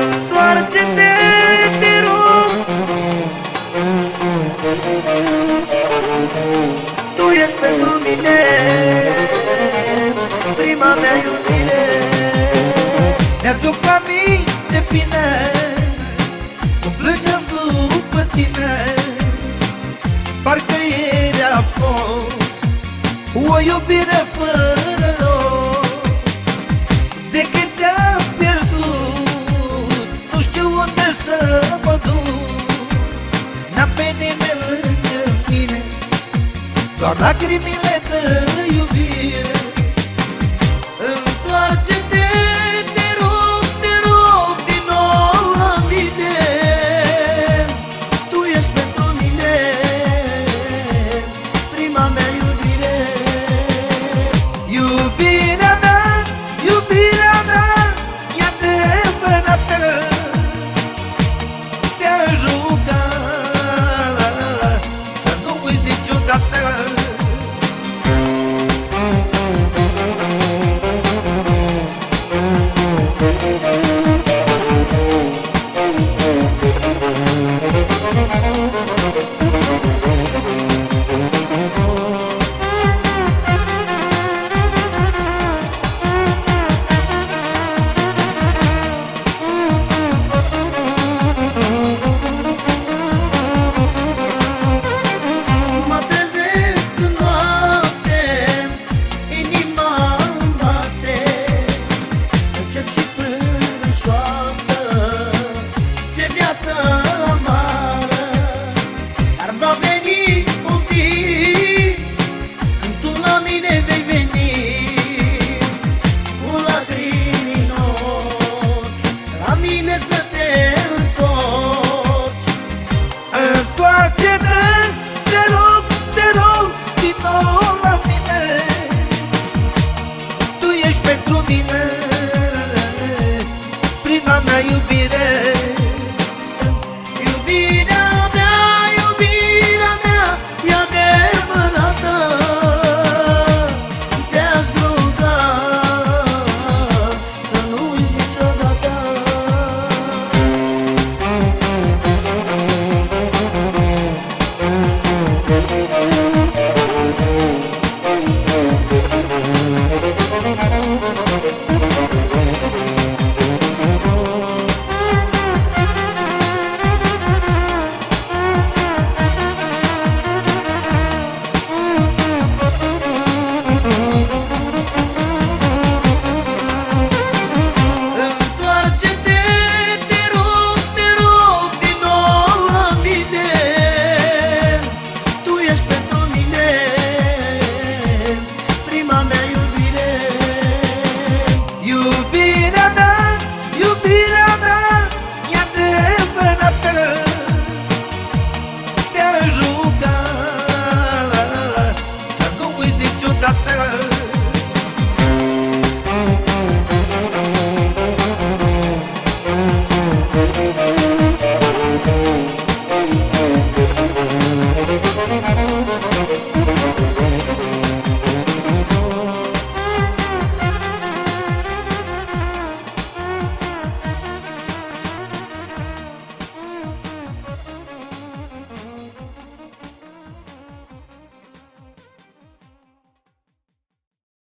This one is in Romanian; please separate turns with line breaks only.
Întoarce-te, te rog. Tu ești pentru mine. Prima mea iubire.
Mi-aduc aminte bine Cum plângem după tine. Parcă ieri a fost O iubire fără Doar lacrimile de iubire Întoarce încep și plâng în șoară.